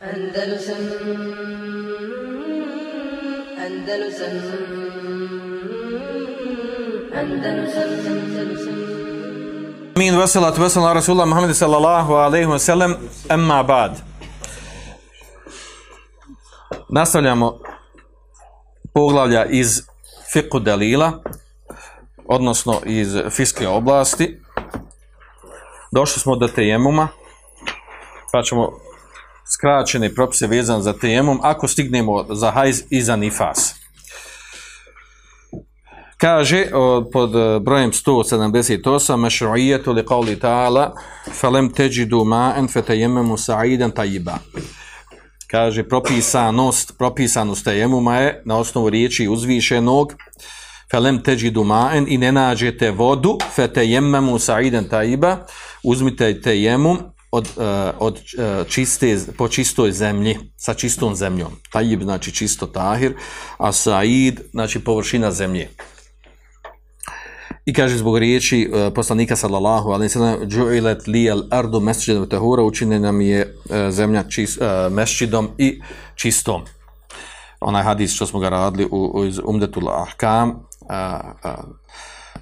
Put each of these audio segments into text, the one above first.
Andalusam Andalusam Andalusam Andalusam Min vasalatu vasalam ala Rasulullah Muhammed sallallahu alaihi wa sallam emma bad. Nastavljamo poglavlja iz fiqhu dalila, odnosno iz fiske oblasti. Došli smo do tejemuma, pa ćemo skraćene propise vezane za tejemum, ako stignemo za hajz i za nifas. Kaže pod e, brojem 178 mešru'ijetu li qavli ta'ala falem teđidu ma'en fetejememu sa'idan tajiba. Kaže propisanost, propisanost tejemuma je na osnovu riječi uzvišenog falem teđidu ma'en i ne nađete vodu fetejememu sa'idan tajiba uzmite tejemum od, e, od e, čiste, po čistoj zemlji, sa čistom zemljom. Tajib znači čisto tahir, a said znači površina zemlje. I kaže zbog riječi uh, poslanika sallallahu alejhi ve sellem ju'ilat li al-ardu masjidan wa tahura učinjena nam je zemlja čist, mesdžidom i čistom. Onaj hadis što smo ga radili u, u iz Umdetul Ahkam, uh, uh,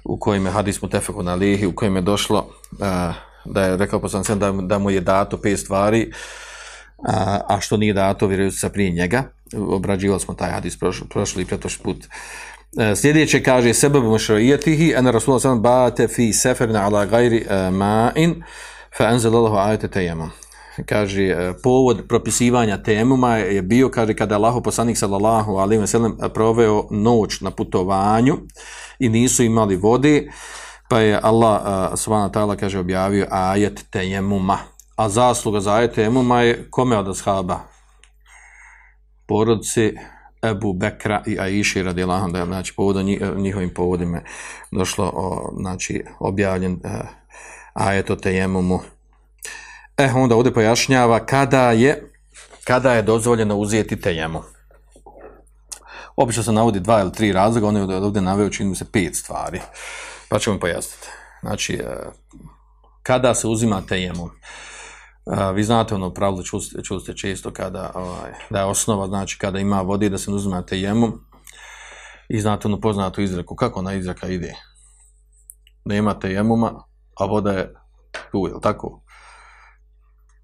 u kojem je hadis mutefekun alihi, u kojem je došlo uh, da je rekao poslanik da, da mu je dato pet stvari, a, a što nije dato vjeruju se prije njega. Obrađivali smo taj hadis prošli, prošli i pretošli put. E, Sljedeće kaže sebe bi mušarijetihi ana rasulullah sallam bate fi seferna ala gajri uh, ma'in fa anzalallahu ajete tejemom. Kaže, e, povod propisivanja temuma je bio, kaže, kada je Allahu poslanik sallallahu alaihi wa sallam proveo noć na putovanju i nisu imali vode, pa je Allah uh, subhanahu ta'ala kaže objavio ajet tejemuma. A zasluga za ajet tejemuma je kome od ashaba? Porodci Ebu Bekra i Aiši Allahom, da je znači, povodom njihovim povodima došlo o, znači, objavljen uh, ajet o tejemumu. E, onda ovdje pojašnjava kada je kada je dozvoljeno uzeti tejemu. Obično se navodi dva ili tri razloga, on je ovdje naveo čini se pet stvari. Pa ćemo pojasniti. Znači, e, kada se uzima tejemum? Vi znate ono pravilo, čuli ste često kada, ovaj, da je osnova, znači kada ima vode da se uzima i znate ono poznatu izreku. Kako ona izreka ide? Nema tejemuma, a voda je tu, je tako?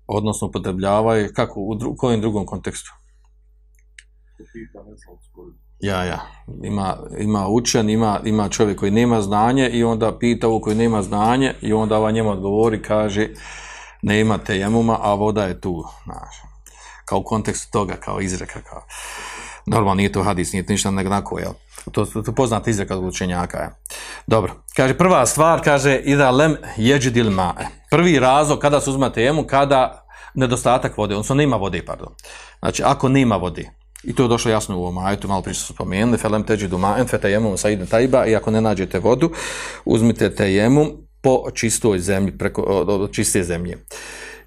Odnosno, upotrebljavaju, kako, u dru, kojem drugom kontekstu? Ja. Ima, ima učen, ima, ima čovjek koji nema znanje i onda pita ovo koji nema znanje i onda ova njemu odgovori, kaže nema tejemuma, a voda je tu. Znaš. Kao u kontekstu toga, kao izreka, kao... Normalno nije to hadis, nije to ništa negnako, jel? To, to poznata izreka od učenjaka, je. Dobro. Kaže, prva stvar, kaže, ida lem jeđidil ma'e. Prvi razlog kada se uzma tejemu, kada nedostatak vode, odnosno nema vode, pardon. Znači, ako nema vode, I to je došlo jasno u ovom ajetu, malo prije su spomenuli, felem teđi dumaen, sa idem tajba, i ako ne nađete vodu, uzmite tejemum po čistoj zemlji, preko, od čiste zemlje.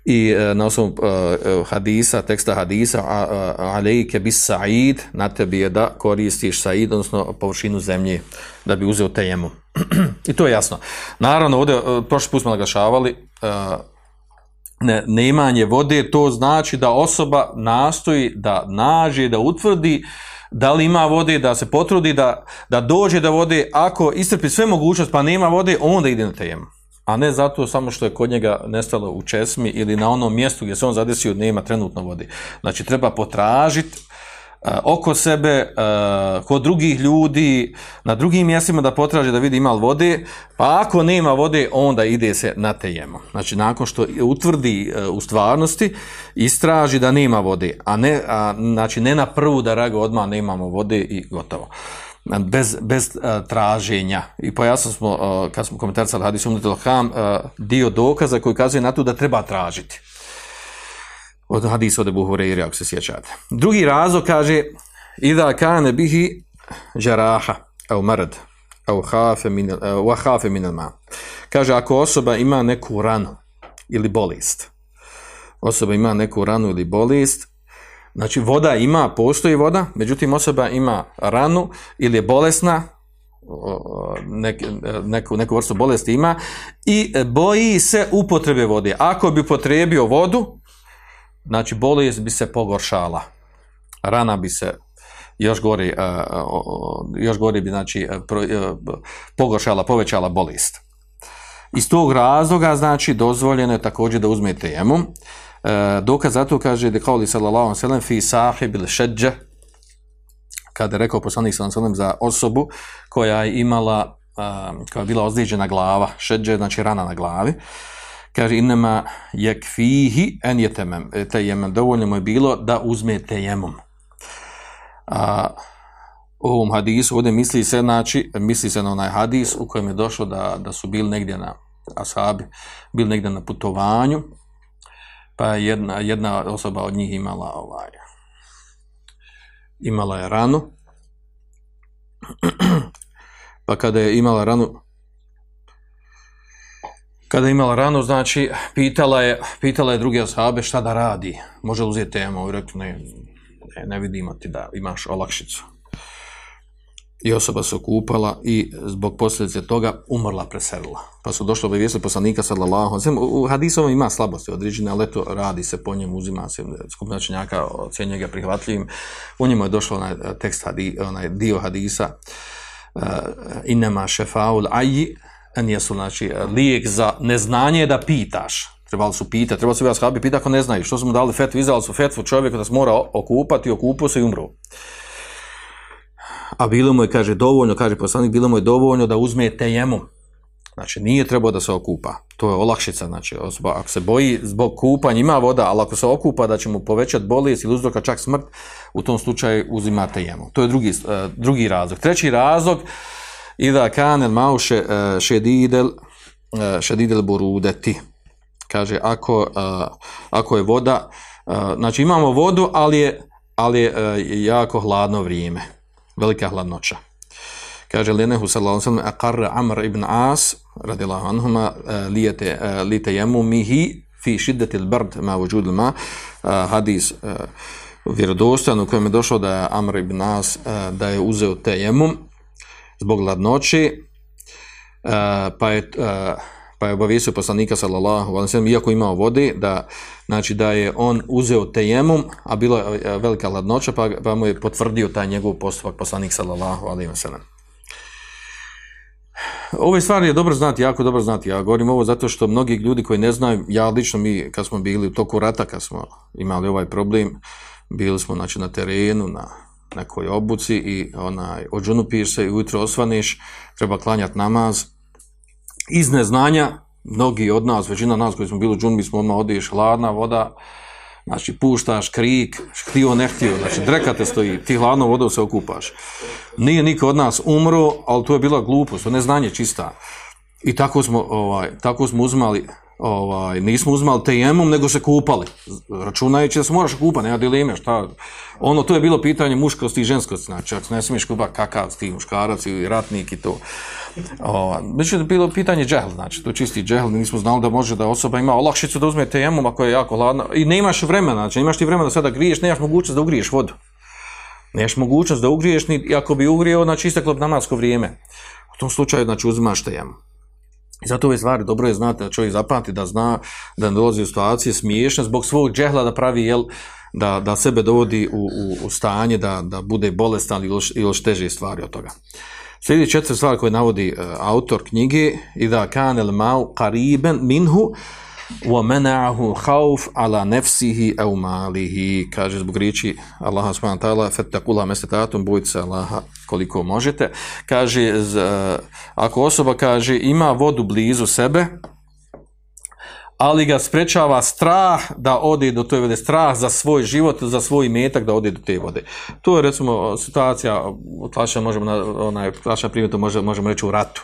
I e, na osnovu e, hadisa, teksta hadisa, alejke bis sa'id, na tebi je da koristiš sa'id, odnosno površinu zemlje, da bi uzeo tejemum. I to je jasno. Naravno, ovdje, prošli put smo naglašavali, ne, neimanje vode, to znači da osoba nastoji da nađe, da utvrdi da li ima vode, da se potrudi, da, da dođe do vode, ako istrpi sve mogućnost pa nema vode, onda ide na temu. A ne zato samo što je kod njega nestalo u česmi ili na onom mjestu gdje se on zadesio nema trenutno vode. Znači treba potražiti oko sebe, kod drugih ljudi, na drugim mjestima da potraže da vidi ima li vode, pa ako nema vode, onda ide se na tejemo. Znači, nakon što utvrdi u stvarnosti, istraži da nema vode, a ne, a, znači, ne na prvu da raga odmah nemamo vode i gotovo. Bez, bez uh, traženja. I pojasno smo, uh, kad smo komentarisali Hadis Umdetul Ham, dio dokaza koji kazuje na to da treba tražiti od hadisa od Ebu Hureyre, ako se sjećate. Drugi razlog kaže, Ida kane bihi žaraha, au marad, au hafe min, au hafe min ma. Kaže, ako osoba ima neku ranu ili bolest, osoba ima neku ranu ili bolest, znači voda ima, postoji voda, međutim osoba ima ranu ili je bolesna, nek, neku, neku vrstu bolesti ima i boji se upotrebe vode. Ako bi potrebio vodu, znači bolest bi se pogoršala, rana bi se još gori, uh, još gori bi znači pro, uh, pogoršala, povećala bolest. Iz tog razloga, znači, dozvoljeno je također da uzmete jemu. Dokaz za to kaže da kao li sallallahu sallam fi sahib ili šeđe, kada je rekao poslanik sallallahu sallam za osobu koja je imala, koja je bila ozlijeđena glava, šeđe, znači rana na glavi, kaže inema yakfihi en yetemem tejemem dovoljno mu je bilo da uzme tejemom a u ovom hadisu ovdje misli se znači misli se na onaj hadis u kojem je došlo da, da su bili negdje na ashabi bili negdje na putovanju pa je jedna, jedna osoba od njih imala ovaj imala je ranu. Pa kada je imala ranu kada je imala ranu, znači, pitala je, pitala je druge ashabe šta da radi. Može uzeti temu? I rekli, ne, ne, ne vidimo ti da imaš olakšicu. I osoba se okupala i zbog posljedice toga umrla, preselila. Pa su došli obavijesti poslanika sallallahu U hadisu ima slabosti određene, ali to radi se po njemu, uzima se skupina činjaka, ocjenjuje ga prihvatljivim. U njemu je došlo onaj tekst, onaj dio hadisa uh, inema šefaul aji nijesu, znači, lijek za neznanje da pitaš. Trebali su pitati, trebali su vas habi pitati ako ne znaju. Što smo dali fetvu, izdali su fetvu čovjeku da se mora okupati, okupu se i umru. A bilo mu je, kaže, dovoljno, kaže poslanik, bilo mu je dovoljno da uzme tejemom. Znači, nije trebao da se okupa. To je olakšica, znači, osoba, ako se boji zbog kupanja, ima voda, ali ako se okupa da će mu povećati bolest ili uzroka čak smrt, u tom slučaju uzima tejemom. To je drugi, uh, drugi razlog. Treći razlog, Ida kanel mauše šedidel šedidel burudeti. Kaže, ako, ako je voda, znači imamo vodu, ali je, ali je jako hladno vrijeme. Velika hladnoća. Kaže, Lenehu sallallahu sallam, aqarra Amr ibn As, radijallahu anhuma, lijete, lijete jemu mihi fi šiddetil brd ma vujudil ma, hadis vjerodostan u kojem je došlo da je Amr ibn As, da je uzeo tejemum, zbog ladnoći, uh, pa je, uh, pa je obavisio poslanika sallallahu alejhi iako imao vode da znači da je on uzeo tejemum a bila je velika ladnoća pa, pa mu je potvrdio taj njegov postupak poslanik sallallahu alejhi ve sellem Ove stvari je dobro znati, jako dobro znati. Ja govorim ovo zato što mnogi ljudi koji ne znaju, ja lično mi kad smo bili u toku rata, kad smo imali ovaj problem, bili smo znači, na terenu, na, nekoj obuci i onaj odžunupiš se i ujutro osvaniš, treba klanjati namaz. Iz neznanja, mnogi od nas, većina nas koji smo bili u džunbi, smo odmah odiš hladna voda, znači puštaš krik, htio ne htio, znači drekate stoji, ti hladno vodom se okupaš. Nije niko od nas umro, ali to je bila glupost, to neznanje čista. I tako smo, ovaj, tako smo uzmali ovaj, nismo uzmali tejemom, nego se kupali. Računajući da se moraš kupati, nema dileme, šta. Ono, to je bilo pitanje muškosti i ženskosti, znači, ako ne smiješ kupati kakav ti muškarac ili ratnik i to. Ovaj, znači, je bilo pitanje džehl, znači, to čisti džehl, nismo znali da može da osoba ima olakšicu da uzme tejemom ako je jako hladno. I nemaš vremena, znači, nemaš ti vremena da sada griješ, nemaš mogućnost da ugriješ vodu. Nemaš mogućnost da ugriješ, ni ako bi ugrijeo, znači, isteklo bi namasko vrijeme. U tom slučaju, znači, uzimaš tejemom. I zato ove stvari dobro je znati da čovjek zapamti da zna da ne dolazi u situacije smiješne zbog svog džehla da pravi jel, da, da sebe dovodi u, u, u stanje da, da bude bolestan ili još teže stvari od toga. Slijedi četiri stvari koje navodi uh, autor knjige i da kanel mau qariben minhu وَمَنَعَهُ خَوْفْ عَلَى نَفْسِهِ أَوْ مَالِهِ kaže zbog riječi Allaha subhanahu wa ta'ala فَتَّقُلَا مَسْتَتَاتُمْ bojite se Allaha koliko možete kaže z, uh, ako osoba kaže ima vodu blizu sebe ali ga sprečava strah da ode do te vode, strah za svoj život, za svoj metak da ode do te vode. To je recimo situacija, tlačna možemo na onaj tlačna primjer, možemo, možemo reći u ratu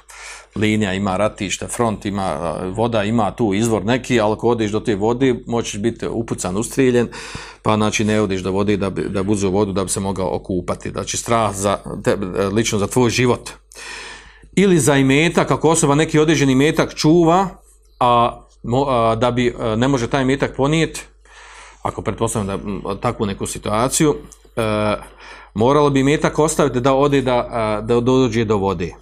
linija ima ratište, front ima, voda ima tu izvor neki, ali ako odiš do te vode, moćeš biti upucan, ustrijeljen, pa znači ne odiš do vode da, da buzu vodu da bi se mogao okupati. Znači strah za, te, lično za tvoj život. Ili za imetak, ako osoba neki određeni imetak čuva, a, a da bi a, ne može taj imetak ponijeti, ako pretpostavljam da takvu neku situaciju, a, moralo bi imetak ostaviti da ode da, da dođe do vode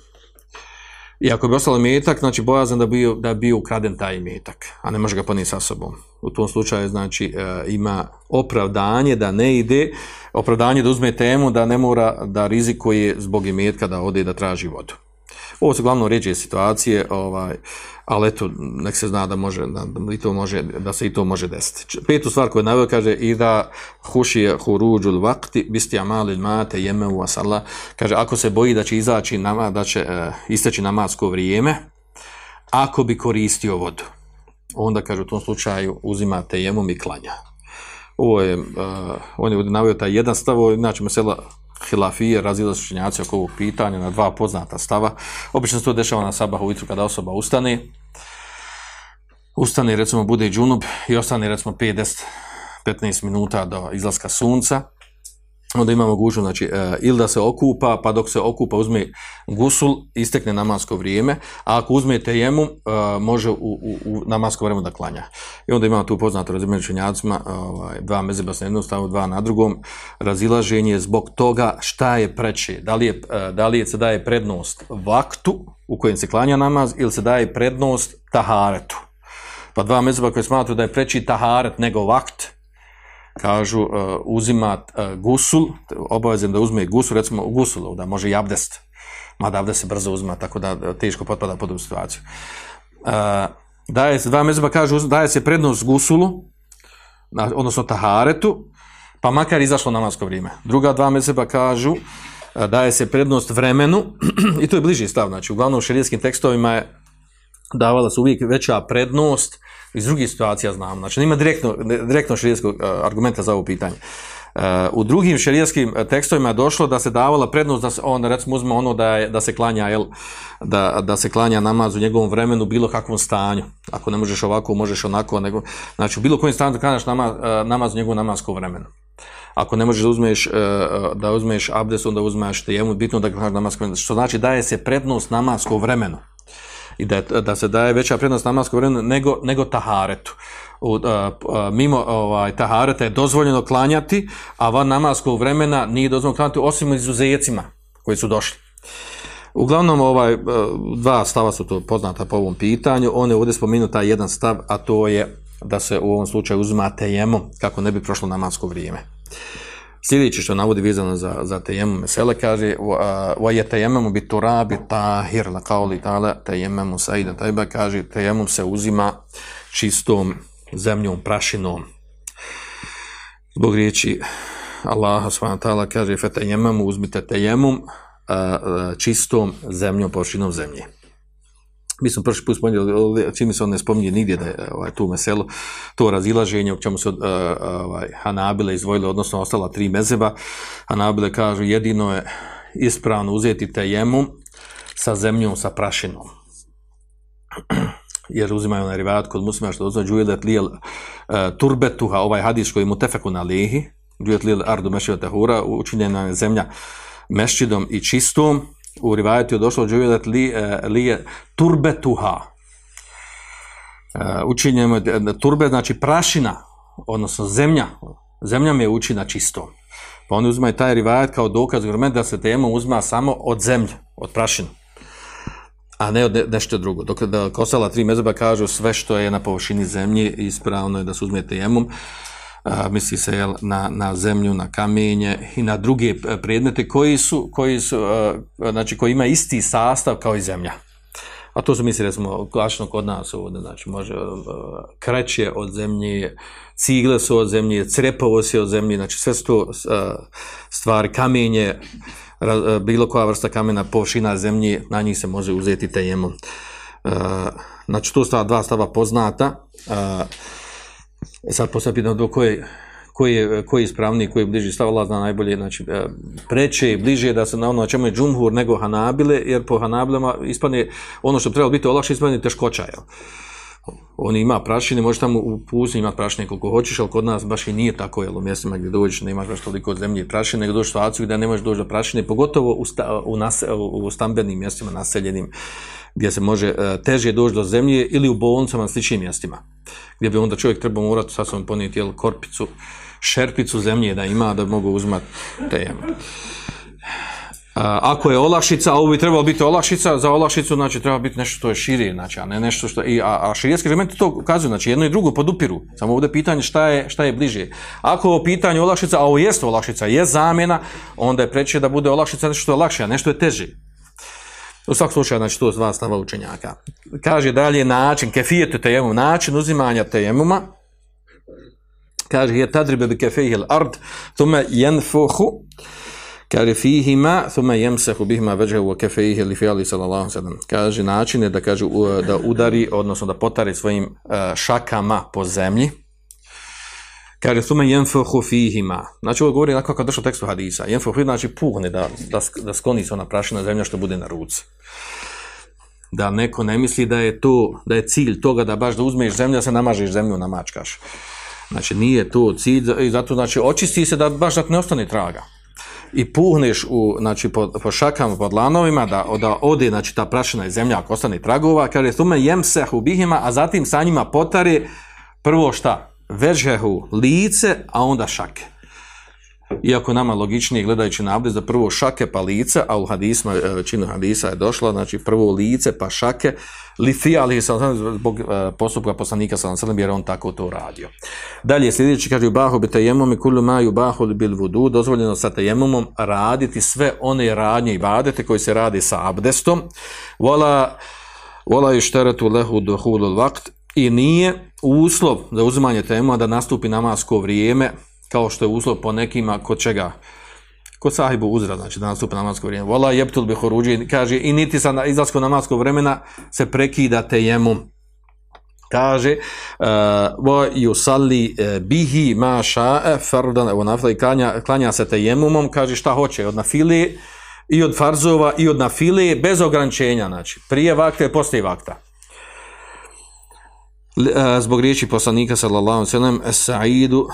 I ako bi ostalo imetak, znači bojazan da bi da bi ukraden taj imetak, a ne može ga ponijeti sa sobom. U tom slučaju znači e, ima opravdanje da ne ide, opravdanje da uzme temu da ne mora da rizikuje zbog imetka da ode da traži vodu. Ovo su glavno ređe situacije, ovaj, ali eto, nek se zna da, može, da, i to može, da se i to može desiti. Petu stvar koju je naveo kaže i da hušije huruđul vakti bisti amali mate jeme u asala. Kaže, ako se boji da će izaći nama, da će uh, isteći namasko vrijeme, ako bi koristio vodu, onda kaže u tom slučaju uzimate jemom i klanja. Ovo je, uh, on je naveo taj jedan stav, znači mesela hilafije, razila su činjaci oko ovog pitanja na dva poznata stava. Obično se to dešava na sabah ujutru kada osoba ustane. Ustane, recimo, bude i džunub i ostane, recimo, 5-10 15 minuta do izlaska sunca. Onda ima mogućnost, znači, e, ili da se okupa, pa dok se okupa uzme gusul, istekne namasko vrijeme, a ako uzmete jemu, e, može u, u, u namasko vrijeme da klanja. I onda imamo tu poznato razilaženje činjacima, ovaj, dva mezeba na jednom stavu, dva na drugom, razilaženje zbog toga šta je preče, da li, je, e, da li je se daje prednost vaktu u kojem se klanja namaz ili se daje prednost taharetu. Pa dva mezeba koje smatruju da je preči taharet nego vakt, kažu uh, uzima uh, gusul, obavezan da uzme gusul, recimo gusul, da može i abdest, mada abdest se brzo uzima, tako da uh, teško potpada pod ovu situaciju. Daje se, dva mezeba kažu, daje se prednost gusulu, na, odnosno taharetu, pa makar izašlo namasko vrijeme. Druga dva mezeba kažu, daje se prednost vremenu, i to je bliži stav, znači uglavnom u šerijskim tekstovima je davala se uvijek veća prednost iz drugih situacija znamo. Znači, nema direktno, direktno šarijetskog uh, argumenta za ovo pitanje. Uh, u drugim šarijetskim tekstovima je došlo da se davala prednost da se on recimo uzme ono da, je, da se klanja jel, da, da se klanja namaz u njegovom vremenu bilo kakvom stanju. Ako ne možeš ovako, možeš onako. Nego, znači, u bilo kojem stanju da klanjaš namaz, namaz u njegovom namaskom vremenu. Ako ne možeš da uzmeš, da uzmeš abdes, onda uzmeš tejemu, bitno da klanjaš namaskom vremenu. Što znači daje se prednost namaskom vremenu i da, da se daje veća prednost namaskom vremenu nego, nego taharetu. U, a, a, mimo ovaj, tahareta je dozvoljeno klanjati, a van namaskog vremena nije dozvoljeno klanjati osim izuzecima koji su došli. Uglavnom, ovaj, dva stava su to poznata po ovom pitanju. On je ovdje spomenuo taj jedan stav, a to je da se u ovom slučaju uzima tejemom, kako ne bi prošlo namasko vrijeme. Sljedeće što navodi vezano za, za tejemom mesele kaže bi turabi tahir la kauli ta'ala tejememu saida tajba kaže tejemom se uzima čistom zemljom, prašinom. Zbog riječi subhanahu ta'ala kaže tejememu uzmite tejemom čistom zemljom, površinom zemlje. Mi smo prošli put spominjali, čini se on ne spominje nigdje da je ovaj, tu meselo, to razilaženje u čemu se uh, ovaj, Hanabile izdvojile, odnosno ostala tri mezeba. Hanabile kažu jedino je ispravno uzeti tejemu sa zemljom, sa prašinom. Jer uzimaju na rivat kod muslima što dozvođu ujelet lijel uh, turbetuha, ovaj hadis koji mu tefeku na lihi, ujelet lijel ardu mešivata hura, učinjena je zemlja mešćidom i čistom, u rivajetu je došlo džuvedat li, li je turbetuha. Učinjemo je turbe, znači prašina, odnosno zemlja. Zemlja mi je učina čisto. Pa oni uzmaju taj rivajet kao dokaz da se tema uzma samo od zemlje, od prašina. A ne od ne, nešto drugo. Dok da kosala tri mezeba kažu sve što je na površini zemlje, ispravno je da se uzme temom. Misli se jel, na, na zemlju, na kamenje i na druge predmete koji su, koji su a, znači koji ima isti sastav kao i zemlja. A to su misli recimo klasično kod nas ovdje, znači može a, kreće od zemlje, cigle su od zemlje, crepovo se od zemlje, znači sve su to stvari, kamenje, bilo koja vrsta kamena, površina zemlje, na njih se može uzeti tejemom. Znači to su dva stava poznata. E sad poslije pitamo do koje, koji je, koji je ispravniji, koji je bliži stav Allah zna najbolje, znači e, preče i bliže da se na ono čemu je džumhur nego Hanabile, jer po Hanabilama ispadne ono što bi trebalo biti olakše ispadne teškoća, jel? On ima prašine, može tamo u pustinji imati prašine koliko hoćeš, ali kod nas baš i nije tako, jel, u mjestima gdje dođeš ne imaš baš toliko zemlje i prašine, nego dođeš u situaciju gdje ne možeš doći do prašine, pogotovo u, sta, u, nas, u stambenim mjestima naseljenim, gdje se može uh, teže doći do zemlje ili u bolnicama sličnim mjestima, gdje bi onda čovjek trebao morati sasvom ponijeti jel, korpicu, šerpicu zemlje da ima da mogu uzmati te. ako je olakšica, a ovo bi trebalo biti olakšica, za olakšicu znači treba biti nešto što je šire, znači, a ne nešto što i a, a širijski elementi to ukazuju, znači jedno i drugo podupiru. Samo ovdje pitanje šta je, šta je bliže. Ako je pitanje olakšica, a ovo jest olakšica, je zamjena, onda je preče da bude olakšica nešto što je lakše, a nešto je teže. U svakom slučaju, znači to je dva stava učenjaka. Kaže dalje način, kefijetu tejemum, način uzimanja tejemuma, kaže je tadribe bi kefejhil ard, tume jenfuhu, Kaže fihima, thuma yamsahu bihima wajhahu wa kafayhi li fi'ali sallallahu sellem. Kaže način je da kaže da udari, odnosno da potari svojim uh, šakama po zemlji. Kaže thuma yanfuhu fihima. Znači ovo govori onako kao došao tekstu hadisa. Yanfuhu znači puhne da, da, da skloni se ona prašina zemlja što bude na ruci. Da neko ne misli da je to, da je cilj toga da baš da uzmeš zemlju, da se namažeš zemlju, namačkaš. Znači nije to cilj i zato znači očisti se da baš da ne ostane traga i puhneš u, znači, po, po šakama, po dlanovima, da, da ode, znači, ta prašina iz zemlja, ako ostane tragova, kaže, thume jem sehu bihima, a zatim sa njima potari, prvo šta? Vežhehu lice, a onda šake. Iako nama logičnije gledajući na abdest da prvo šake pa lice, a u hadisma, e, većinu hadisa je došlo, znači prvo lice pa šake, li ali zbog uh, postupka poslanika sam sallam jer on tako to radio. Dalje sljedeći kaže bahu bi tejemom i kullu maju bahu bil vudu, dozvoljeno sa tejemomom raditi sve one radnje i badete koji se radi sa abdestom. Vola vola išteretu lehu dohulu vakt i nije uslov za uzimanje tema da nastupi namasko vrijeme kao što je uslov po nekima kod čega kod sahibu uzra, znači da nastupa namasko vrijeme. Vola jeptul bi horuđi, kaže, i niti sa izlaskom namaskog vremena se prekida tejemum. Kaže, vo uh, yusalli uh, bihi ma sha'a fardan evo nafila i klanja, klanja se tejemumom, kaže šta hoće, od nafile i od farzova i od nafile, bez ograničenja, znači, prije vakta i poslije vakta. Uh, zbog riječi poslanika sallallahu alejhi ve sellem es-sa'idu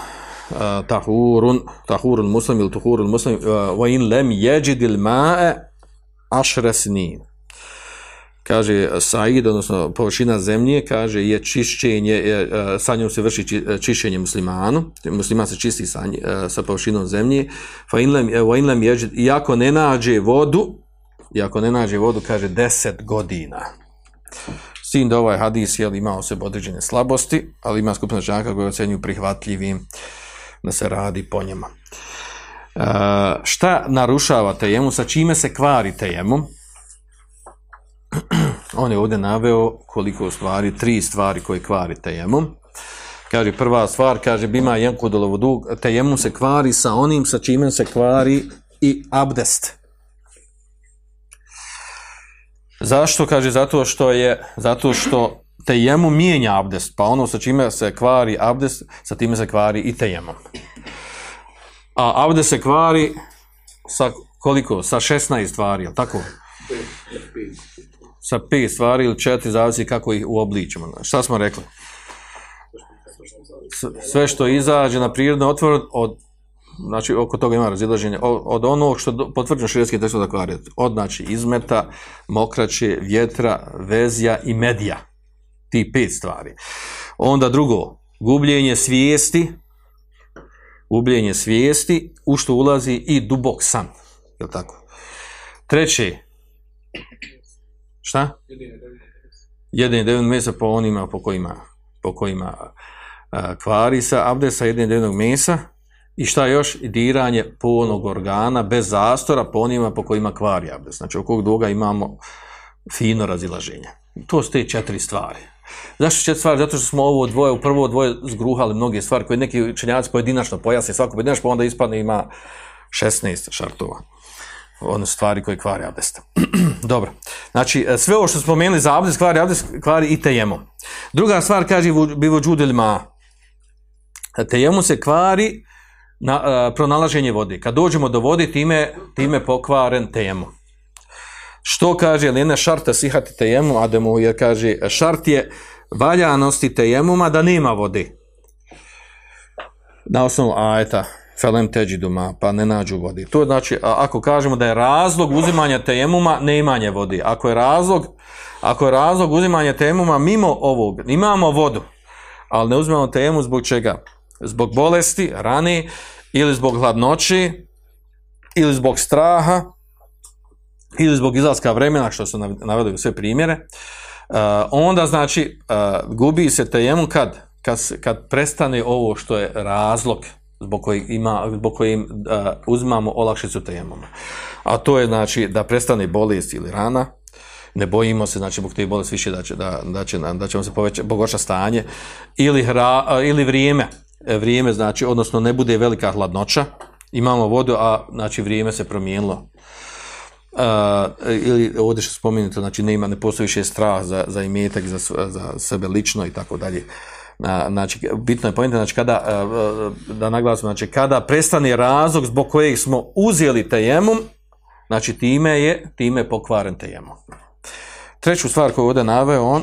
tahurun, tahurun muslim ili tuhurun muslim, wa in lem jeđidil ma'e ašre snin. Kaže Said, odnosno površina zemlje, kaže je čišćenje, je, sa njom se vrši čišćenje muslimanu, musliman se čisti sa, sa površinom zemlje, fa in lem, wa in lem jeđid, iako ne nađe vodu, iako ne nađe vodu, kaže deset godina. S tim da ovaj hadis je imao se određene slabosti, ali ima skupina žaka koje ocenju prihvatljivim da se radi po njima. E, šta narušava tejemu, sa čime se kvari tejemu? On je ovdje naveo koliko stvari, tri stvari koje kvari tejemu. Kaže, prva stvar, kaže, bima jenku dolovodu, tejemu se kvari sa onim sa čime se kvari i abdest. Zašto? Kaže, zato što je, zato što tejemu mijenja abdest, pa ono sa čime se kvari abdest, sa time se kvari i tejemom. A abdest se kvari sa koliko? Sa 16 stvari, je tako? Sa 5 stvari ili 4, zavisi kako ih uobličimo. Šta smo rekli? Sve što izađe na prirodno otvor, od, znači oko toga ima razilaženje, od, od onog što potvrđeno širijski tekst kvari, od znači izmeta, mokraće, vjetra, vezija i medija ti pet stvari. Onda drugo, gubljenje svijesti, gubljenje svijesti, u što ulazi i dubok san. Je tako? Treće, šta? Jedan devet mesa po onima po kojima, po kojima kvari sa abdesa jedan devetnog mesa i šta još? Diranje polnog organa bez zastora po onima po kojima kvari abdes. Znači, oko duga imamo fino razilaženje. To su te četiri stvari. Zašto četiri stvari? Zato što smo ovo dvoje, u prvo dvoje zgruhali mnoge stvari koje neki činjaci pojedinačno pojasne svako pojedinačno, pa onda ispadne ima 16 šartova. One stvari koje kvari abdest. Dobro. Znači, sve ovo što smo spomenuli za abdest, kvari abdest, kvari i tejemo. Druga stvar kaže bivo džudelima. Tejemo se kvari na, uh, pronalaženje vode. Kad dođemo do vode, time, time pokvaren tejemo. Što kaže Lena šarta sihati tejemu, Ademu, jer kaže šart je valjanosti tejemuma da nema vode. Na osnovu ajeta, felem teđiduma, pa ne nađu vodi. To znači, ako kažemo da je razlog uzimanja tejemuma, neimanje vodi. Ako je razlog, ako je razlog uzimanja tejemuma mimo ovog, imamo vodu, ali ne uzimamo tejemu zbog čega? Zbog bolesti, rane, ili zbog hladnoći, ili zbog straha, ili zbog izlaska vremena, što su nav- navedali u sve primjere, uh, onda znači uh, gubi se tejemum kad, kad, kad prestane ovo što je razlog zbog kojeg, ima, zbog kojeg uh, uzimamo olakšicu tejemuma. A to je znači da prestane bolest ili rana, ne bojimo se, znači zbog te bolesti više da, će, da, da, će, da ćemo se povećati, pogorša stanje, ili, hra, ili vrijeme, vrijeme znači, odnosno ne bude velika hladnoća, imamo vodu, a znači vrijeme se promijenilo. Uh, ili ovdje što spomenuto, znači ne ima, ne postoji više strah za, za imetak, za, za sebe lično i tako dalje. Na- Znači, bitno je pojenta, znači kada, da naglasimo, znači kada prestane razlog zbog kojeg smo uzeli tejemum, znači time je, time je pokvaren tejemum. Treću stvar koju je ovdje naveo on,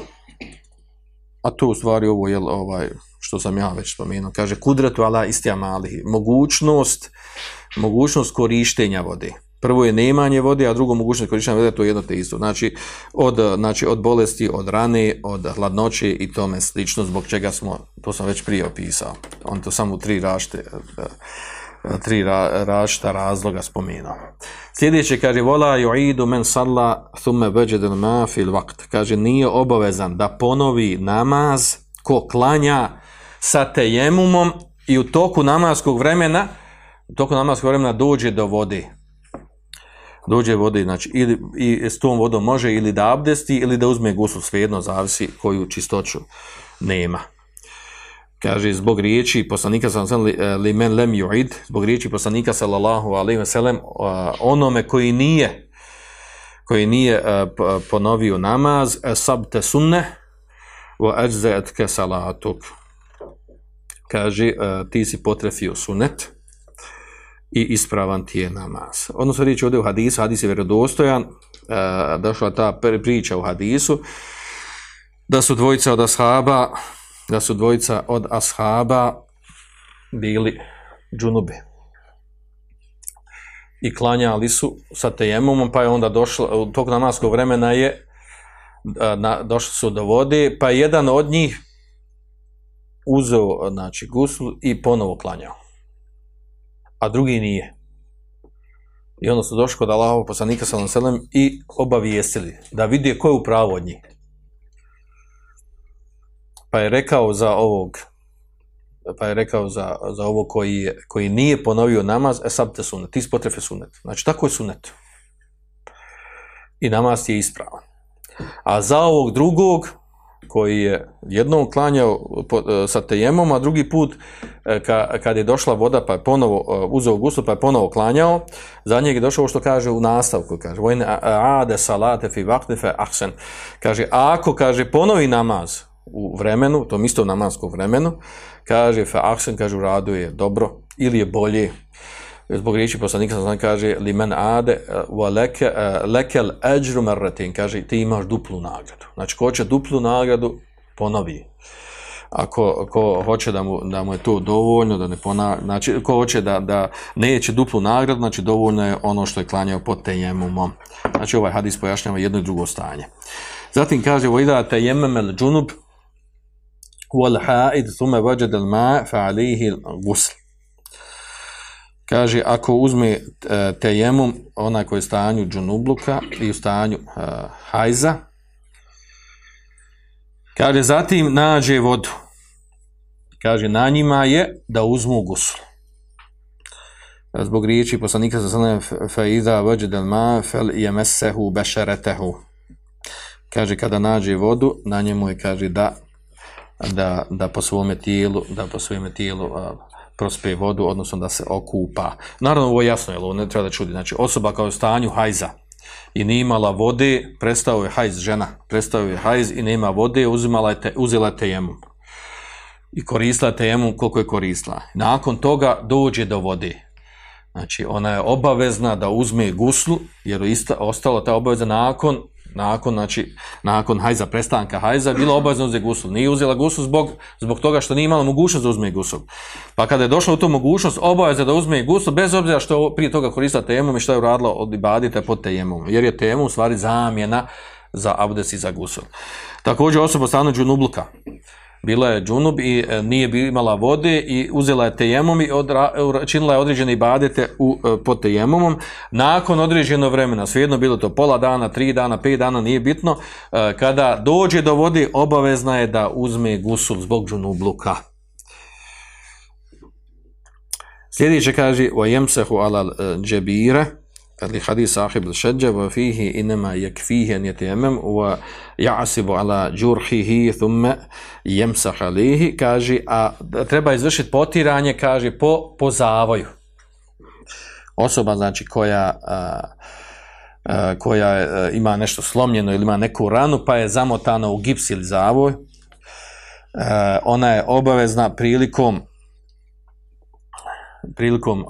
a to u stvari ovo je ovaj, što sam ja već spomenuo, kaže kudretu ala istijamalihi, mogućnost, mogućnost korištenja vode. Prvo je nemanje vode, a drugo mogućnost korištenja vode, to je jedno te isto. Znači od, znači, od bolesti, od rane, od hladnoće i tome slično, zbog čega smo, to sam već prije opisao. On to samo tri rašte, tri ra, razloga spomenuo. Sljedeće kaže vola yu'idu men salla thumma wajada ma fil waqt. Kaže nije obavezan da ponovi namaz ko klanja sa tejemumom i u toku namazskog vremena u toku namazskog vremena dođe do vode. Dođe vode, znači ili i s tom vodom može ili da abdesti ili da uzme gusul, svejedno zavisi koju čistoću nema. Kaže zbog riječi poslanika li men lem yu'id, zbog riječi poslanika sallallahu alejhi ve sellem onome koji nije koji nije ponovio namaz sabte sunne wa ajza'atka salatuk. Kaže ti si potrefio sunet i ispravan ti je namaz. Odnosno riječ ovdje u hadisu, hadis je vjerodostojan, došla ta pr- priča u hadisu, da su dvojica od ashaba, da su dvojica od ashaba bili džunubi. I klanjali su sa tejemumom, pa je onda došlo, u tog namaskog vremena je, na, došli su do vode, pa je jedan od njih uzeo, znači, guslu i ponovo klanjao. A drugi nije. I onda su došli kod Allahovog poslanika sellem i obavijestili da vidi ko je u od njih. Pa je rekao za ovog pa je rekao za, za ovo koji, koji nije ponovio namaz, e sad te sunet, ti spotrefe sunet. Znači, tako je sunet. I namaz je ispravan. A za ovog drugog, koji je jednom klanjao e, sa tejemom, a drugi put e, ka, kad je došla voda pa je ponovo e, uzeo guslu pa je ponovo klanjao, za njeg je došlo što kaže u nastavku, kaže vojne ade salate fi vaktife ahsen. Kaže, ako kaže ponovi namaz u vremenu, tom istom namanskom vremenu, kaže fa ahsen, kaže u radu je dobro ili je bolje, zbog riječi poslanika sam kaže li men ade wa leke, uh, lekel ajru marratin kaže ti imaš duplu nagradu. Znači ko će duplu nagradu ponovi. Ako ko hoće da mu, da mu je to dovoljno da ne pona, znači ko hoće da, da neće duplu nagradu znači dovoljno je ono što je klanjao pod tejemumom. Znači ovaj hadis pojašnjava jedno i drugo stanje. Zatim kaže wa idha tayammama thumma wajada al-ma' fa alayhi al-ghusl Kaže, ako uzme e, tejemum, onaj koji je u stanju džunubluka i u stanju e, hajza, kaže, zatim nađe vodu. Kaže, na njima je da uzmu gusul. Zbog riječi poslanika sa sanem faiza vajđedel ma fel jemesehu bešeretehu. Kaže, kada nađe vodu, na njemu je, kaže, da da, da po svome tijelu, da po svome tijelu a, prospe vodu, odnosno da se okupa. Naravno, ovo je jasno, jer ovo ne treba da čudi. Znači, osoba kao je u stanju hajza i nije imala vode, prestao je hajz žena, prestao je hajz i nema vode, uzimala je te, uzela je tejemum. I koristila je tejemum koliko je koristila. Nakon toga dođe do vode. Znači, ona je obavezna da uzme guslu, jer je ostala ta obaveza nakon nakon, znači, nakon hajza, prestanka hajza, bila obavezna uzeti gusul. Nije uzela gusul zbog, zbog toga što nije imala mogućnost da uzme gusul. Pa kada je došla u tu mogućnost, obaveza da uzme gusul, bez obzira što je prije toga koristila tejemom i što je uradila od ibadita pod tejemom. Jer je tejemom u stvari zamjena za abdes i za gusul. Također osoba stanu džunubluka bila je džunub i e, nije imala vode i uzela je tejemom i odra, e, činila je određene ibadete u, e, pod tejemomom. Nakon određeno vremena, svejedno bilo to pola dana, tri dana, pet dana, nije bitno, kada dođe do vode, obavezna je da uzme gusul zbog džunubluka. Sljedeće kaže, o jemsehu alal džebire, لحديث صاحب الشجة وفيه إنما يكفيه أن يتيمم ويعصب على جرحه ثم يمسح عليه kaže a treba izvršiti potiranje kaže po, po zavoju osoba znači koja a, a, koja a, ima nešto slomljeno ili ima neku ranu pa je zamotana u gips ili zavoj ona je obavezna prilikom prilikom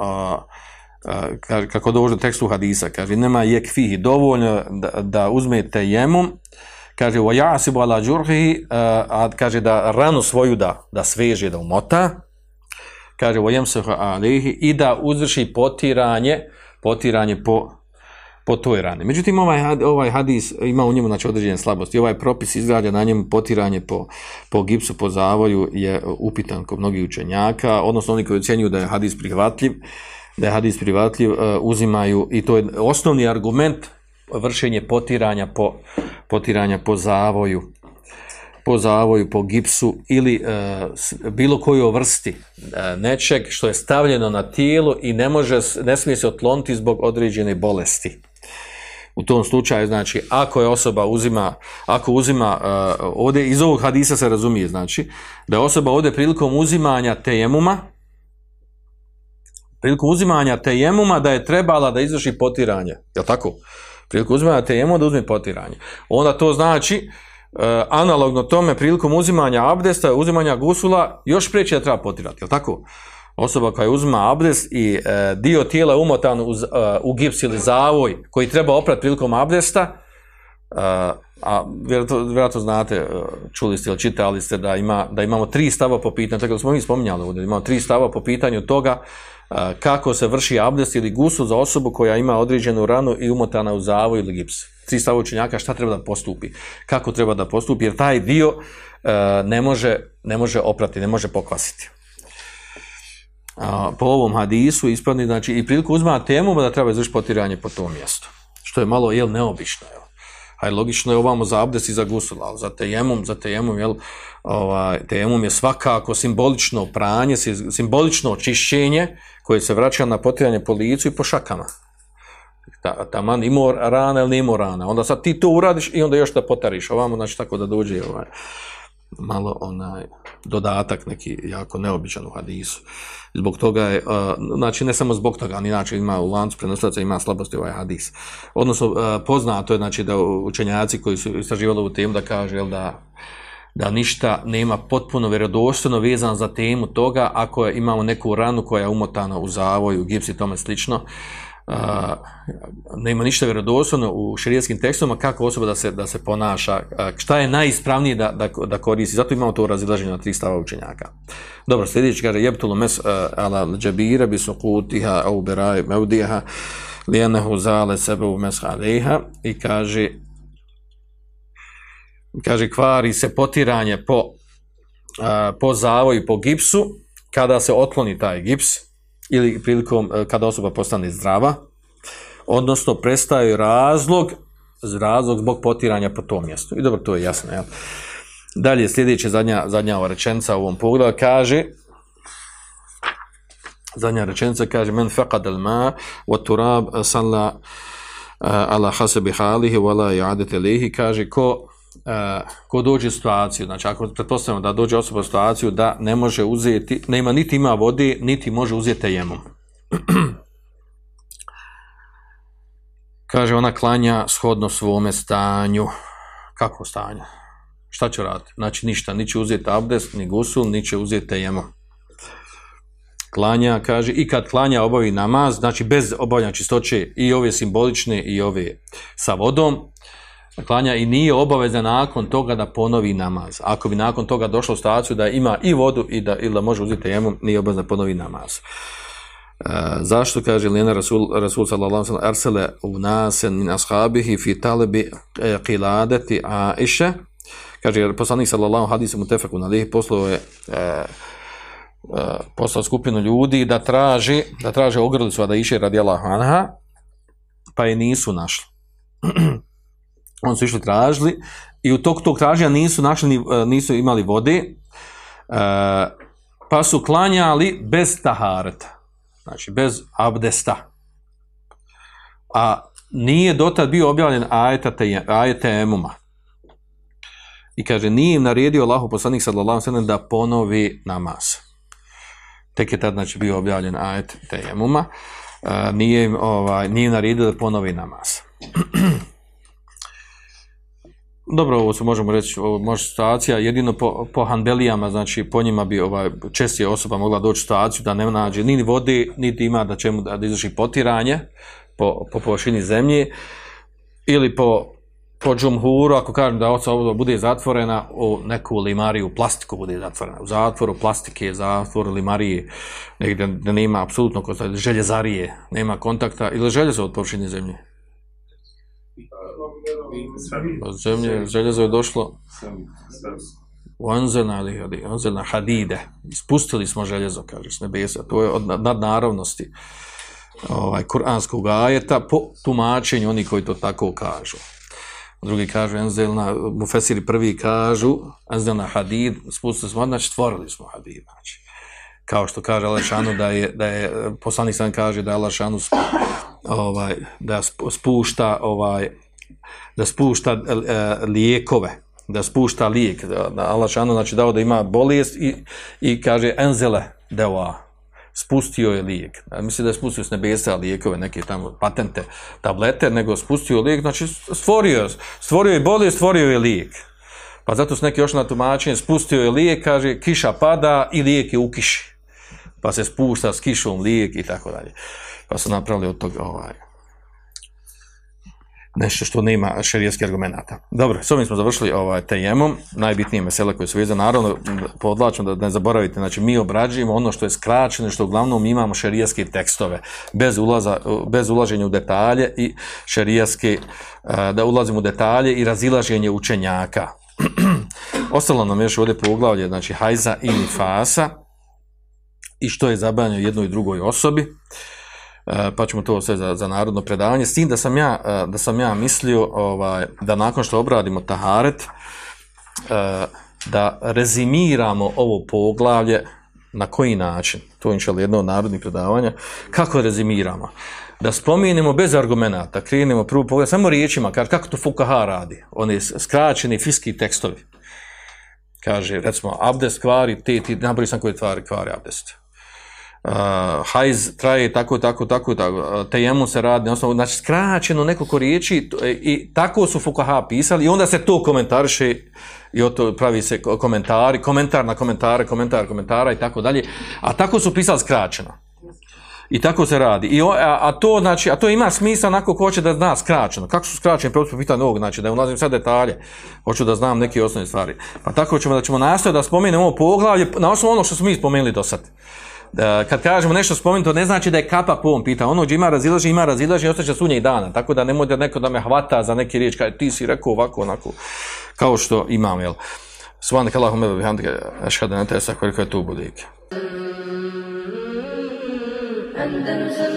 kako dođe tekstu hadisa, kaže, nema je kfihi, dovoljno da, da uzmete jemum, kaže, o jasibu ala džurhi, a kaže da ranu svoju da, da sveže, da umota, kaže, o jemsehu alihi, i da uzvrši potiranje, potiranje po, po toj rani. Međutim, ovaj, ovaj hadis ima u njemu znači, određene slabosti. Ovaj propis izgrađa na njemu potiranje po, po gipsu, po zavoju je upitan kod mnogih učenjaka, odnosno oni koji ocjenjuju da je hadis prihvatljiv, da je hadis privatljiv, uh, uzimaju i to je osnovni argument vršenje potiranja po, potiranja po zavoju po zavoju, po gipsu ili uh, bilo kojoj vrsti uh, nečeg što je stavljeno na tijelo i ne može ne smije se otloniti zbog određene bolesti. U tom slučaju, znači, ako je osoba uzima, ako uzima, uh, ovdje iz ovog hadisa se razumije, znači, da je osoba ovdje prilikom uzimanja tejemuma, priliku uzimanja tejemuma da je trebala da izvrši potiranje. Je tako? Priliku uzimanja tejemuma da uzme potiranje. Onda to znači, e, analogno tome, prilikom uzimanja abdesta, uzimanja gusula, još prijeći da treba potirati. Je tako? Osoba koja uzima abdest i e, dio tijela umotan uz, e, u gips ili zavoj koji treba oprati prilikom abdesta, a vjerojatno, znate, čuli ste ili čitali ste da, ima, da imamo tri stava po pitanju, tako da smo mi spominjali ovdje, imamo tri stava po pitanju toga kako se vrši abdest ili gusul za osobu koja ima određenu ranu i umotana u zavoj ili gips. Tri stava učenjaka šta treba da postupi, kako treba da postupi, jer taj dio ne može, ne može oprati, ne može pokvasiti. Po ovom hadisu ispadni, znači i priliku uzma temu da treba izvršiti potiranje po tom mjestu, što je malo, jel, neobično, jel? Aj logično je ovamo za abdest i za gusul, ali za tejemum, za tejemum, jel, ovaj, tejemum je svakako simbolično pranje, simbolično očišćenje koje se vraća na potiranje po licu i po šakama. Ta, taman imao rana ili nimao rana. Onda sad ti to uradiš i onda još da potariš ovamo, znači tako da dođe ovaj, malo onaj dodatak neki jako neobičan u hadisu. Zbog toga je, znači ne samo zbog toga, ali inače ima u lancu prenoslaca ima slabosti ovaj hadis. Odnosno, poznato je znači da učenjaci koji su istraživali u temu da kaže jel, da da ništa nema potpuno vjerodostojno vezano za temu toga ako imamo neku ranu koja je umotana u zavoju, gips i tome slično, nema ništa vjerodostojno u širijetskim tekstovima kako osoba da se, da se ponaša, šta je najispravnije da, da, da koristi. Zato imamo to razilaženje na tri stava učenjaka. Dobro, sljedeći kaže, jebtulu mes ala džabira bi sukutiha au beraj meudiha lijenehu zale sebe u mes i kaže, kaže kvari se potiranje po, po zavoju, po gipsu, kada se otkloni taj gips ili prilikom kada osoba postane zdrava, odnosno prestaje razlog razlog zbog potiranja po tom mjestu. I dobro, to je jasno. Jel? Dalje, sljedeće, zadnja, zadnja ova rečenica u ovom pogledu kaže zadnja rečenica kaže men faqad al ma wa turab salla ala hasabi halihi wa la kaže ko ko dođe u situaciju, znači ako pretpostavimo da dođe osoba u situaciju da ne može uzeti, ne ima niti ima vode, niti može uzeti jemom. Kaže, ona klanja shodno svome stanju. Kako stanje? Šta će raditi? Znači ništa, ni će uzeti abdest, ni gusul, ni će uzeti jemom. Klanja, kaže, i kad klanja obavi namaz, znači bez obavljanja čistoće i ove simbolične i ove sa vodom, klanja i nije obavezna nakon toga da ponovi namaz. Ako bi nakon toga došlo u staciju da ima i vodu i da, ili da može uzeti jemu, nije obavezna da ponovi namaz. E, zašto kaže Lena Rasul, Rasul sallallahu sallam arsele u nasen min ashabihi fi talebi e, qiladeti a iše Kaže, jer poslanik sallallahu hadisu mu tefeku na lih poslao je e, e, poslao skupinu ljudi da traži, da traže ogrlicu da iše radi anha, pa je nisu našli. Oni su išli tražili i u tog tog traženja nisu našli, e, nisu imali vode, e, pa su klanjali bez tahareta, znači bez abdesta. A nije dotad bio objavljen ajeta emuma. I kaže, nije im naredio Allahu poslanik sallallahu sallam da ponovi namaz. Tek je tad znači, bio objavljen ajet tejemuma. Uh, nije im, ovaj, nije naredio da ponovi namaz. Dobro, ovo se možemo reći, ovo može situacija, jedino po, po hanbelijama, znači po njima bi ovaj, čestije osoba mogla doći u situaciju da ne nađe ni vode, niti ima da čemu da, da izvrši potiranje po, po površini zemlje, ili po, po džumhuru, ako kažem da osoba bude zatvorena u neku limariju, plastiku bude zatvorena, u zatvoru plastike, zatvoru limarije, negdje da nema apsolutno željezarije, nema kontakta, ili željezo od površine zemlje. Od zemlje željezo je došlo Wanzana ali wanzana hadide. Ispustili smo željezo, kaže s nebesa. To je od nadnaravnosti ovaj, kuranskog ajeta po tumačenju oni koji to tako kažu. Drugi kažu, enzelna, mufesiri prvi kažu, enzelna hadid, spustili smo, znači stvorili smo hadid. Znači, kao što kaže Alešanu da je, da je poslanik sam kaže da je Alešanu ovaj, da spušta ovaj, da spušta e, lijekove, da spušta lijek, da Allah šanu znači dao da ima bolest i, i kaže enzele deva, spustio je lijek. Mislim da je spustio s nebesa lijekove, neke tamo patente, tablete, nego spustio lijek, znači stvorio, stvorio je bolest, stvorio je lijek. Pa zato su neki još na tumačenje, spustio je lijek, kaže kiša pada i lijek je u kiši. Pa se spušta s kišom lijek i tako dalje. Pa su napravili od toga ovaj, nešto što nema šerijskih argumenta. Dobro, s ovim smo završili ovaj tejemom, najbitnije mesele koje su vezane, naravno, podlačom da ne zaboravite, znači mi obrađujemo ono što je skraćeno, što uglavnom imamo šerijske tekstove, bez, ulaza, bez ulaženja u detalje i šerijske, da ulazimo u detalje i razilaženje učenjaka. Ostalo nam još ovdje poglavlje, znači hajza i nifasa i što je zabranjeno jednoj i drugoj osobi. E, pa ćemo to sve za, za narodno predavanje. S tim da sam ja, e, da sam ja mislio ovaj, da nakon što obradimo Taharet, e, da rezimiramo ovo poglavlje na koji način, to je inšal jedno od narodnih predavanja, kako rezimiramo? Da spomenemo bez argumenta, krenemo prvo pogled, samo riječima, kaže, kako to Fukaha radi, oni skraćeni fiski tekstovi. Kaže, recimo, abdest kvari, te, ti, nabori sam koje tvari kvari abdest uh, hajz traje tako, tako, tako, tako tejemu se radi, osnovu, znači skraćeno nekoliko riječi e, i tako su Fukaha pisali i onda se to komentariše i o to pravi se komentari, komentar na komentare, komentar komentara i tako dalje, a tako su pisali skraćeno. I tako se radi. I, a, a, to znači, a to ima smisla onako ko hoće da zna skraćeno. Kako su skraćeni, smo pitali ovog, znači da ulazim sad detalje, hoću da znam neke osnovne stvari. Pa tako ćemo da ćemo nastaviti da spomenemo ovo poglavlje na osnovu ono što smo mi spomenuli do sad kad kažemo nešto spomenuti, to ne znači da je kapa po ovom pitanju. Ono gdje ima razilaži, ima razilaži i ostaće sunje i dana. Tako da ne može neko da me hvata za neki riječ, kada ti si rekao ovako, onako, kao što imam, jel? Svane kalahu mebe bihamdike, ašhada ne tesa, koliko je tu budike. Andalusam